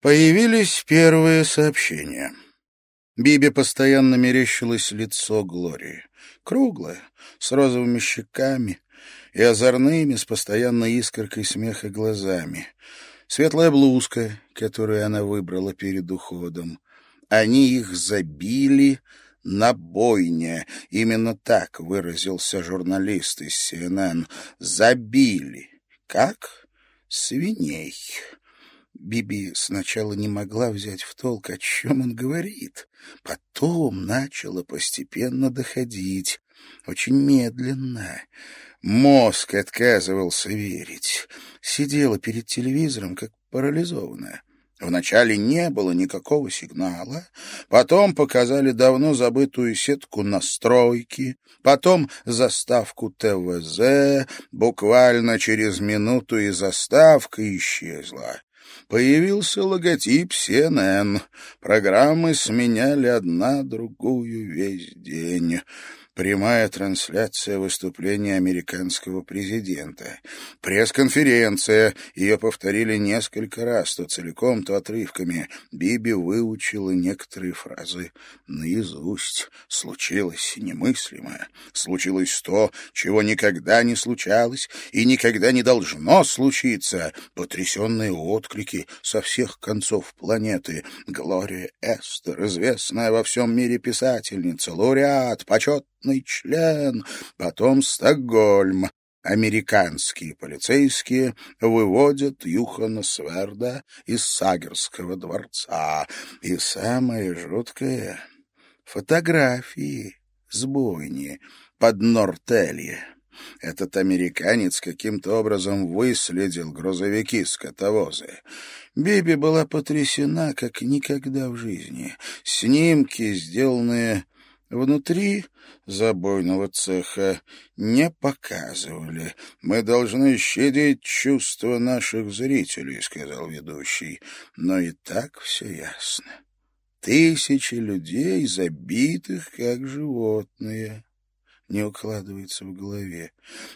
Появились первые сообщения. Бибе постоянно мерещилось лицо Глории. Круглое, с розовыми щеками и озорными, с постоянной искоркой смеха глазами. Светлая блузка, которую она выбрала перед уходом. Они их забили на бойне. Именно так выразился журналист из CNN. Забили. Как? Свиней. Биби сначала не могла взять в толк, о чем он говорит. Потом начала постепенно доходить. Очень медленно. Мозг отказывался верить. Сидела перед телевизором, как парализованная. Вначале не было никакого сигнала, потом показали давно забытую сетку настройки, потом заставку ТВЗ, буквально через минуту и заставка исчезла. Появился логотип CNN. Программы сменяли одна другую весь день прямая трансляция выступления американского президента. Пресс-конференция. Ее повторили несколько раз, то целиком, то отрывками. Биби выучила некоторые фразы наизусть. Случилось немыслимое. Случилось то, чего никогда не случалось и никогда не должно случиться. Потрясенные отклики со всех концов планеты. Глория Эстер, известная во всем мире писательница, лауреат, почет почетный член, потом Стокгольм. Американские полицейские выводят Юхана Сверда из Сагерского дворца. И самое жуткое — фотографии с бойни под Нортелье. Этот американец каким-то образом выследил грузовики-скотовозы. Биби была потрясена, как никогда в жизни. Снимки, сделанные Внутри забойного цеха не показывали. «Мы должны щадить чувства наших зрителей», — сказал ведущий. Но и так все ясно. Тысячи людей, забитых как животные не укладывается в голове.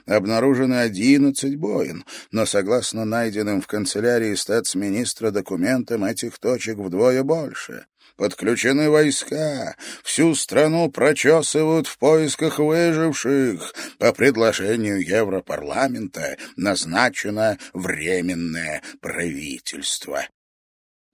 Обнаружено одиннадцать боин, но, согласно найденным в канцелярии статс-министра документам, этих точек вдвое больше. Подключены войска, всю страну прочесывают в поисках выживших. По предложению Европарламента назначено временное правительство.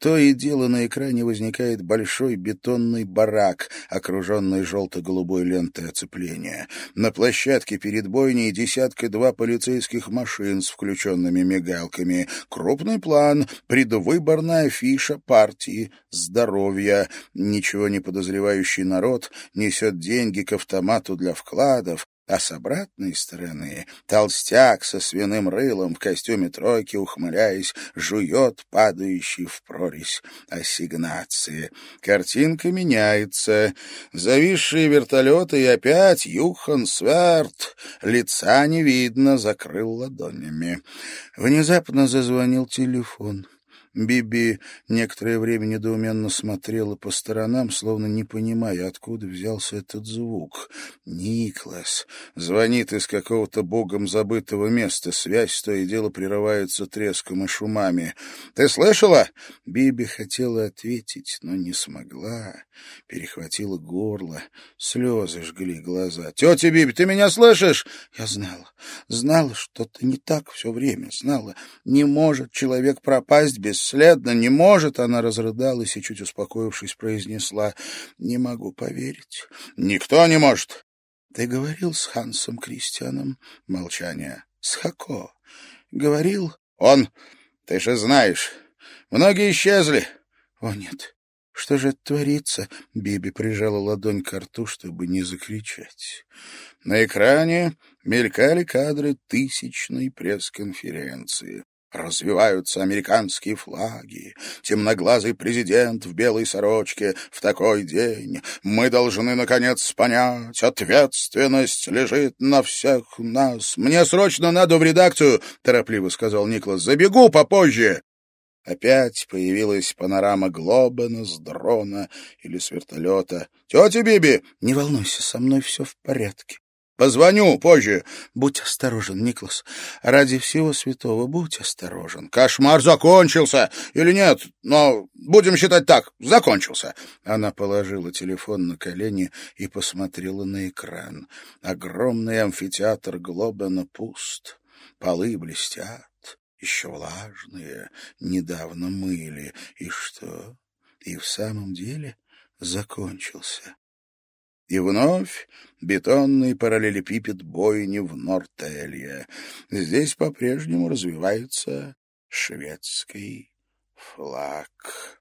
То и дело на экране возникает большой бетонный барак, окруженный желто-голубой лентой оцепления. На площадке перед бойней десятка-два полицейских машин с включенными мигалками. Крупный план, предвыборная афиша партии «Здоровья». Ничего не подозревающий народ несет деньги к автомату для вкладов, а с обратной стороны толстяк со свиным рылом в костюме тройки, ухмыляясь, жует падающий в прорезь ассигнации. Картинка меняется. Зависшие вертолеты и опять Юхан Сверт. Лица не видно, закрыл ладонями. Внезапно зазвонил телефон. Биби некоторое время недоуменно смотрела по сторонам, словно не понимая, откуда взялся этот звук. Никлас звонит из какого-то богом забытого места. Связь то и дело прерывается треском и шумами. «Ты слышала?» Биби хотела ответить, но не смогла. Перехватила горло. Слезы жгли глаза. «Тетя Биби, ты меня слышишь?» Я знала. Знала, что-то не так все время. Знала. Не может человек пропасть без бесследно, не может, она разрыдалась и, чуть успокоившись, произнесла, не могу поверить. Никто не может. Ты говорил с Хансом Кристианом? Молчание. С Хако. Говорил? Он. Ты же знаешь. Многие исчезли. О, нет. Что же это творится? Биби прижала ладонь к рту, чтобы не закричать. На экране мелькали кадры тысячной пресс-конференции. Развиваются американские флаги. Темноглазый президент в белой сорочке в такой день. Мы должны, наконец, понять, ответственность лежит на всех нас. Мне срочно надо в редакцию, — торопливо сказал Никлас. Забегу попозже. Опять появилась панорама Глобена с дрона или с вертолета. «Тетя Биби!» «Не волнуйся, со мной все в порядке. Позвоню позже. Будь осторожен, Никлас. Ради всего святого будь осторожен. Кошмар закончился. Или нет? Но будем считать так. Закончился. Она положила телефон на колени и посмотрела на экран. Огромный амфитеатр Глобена пуст. Полы блестят еще влажные, недавно мыли. И что? И в самом деле закончился. И вновь бетонный параллелепипед бойни в Нортелье. Здесь по-прежнему развивается шведский флаг.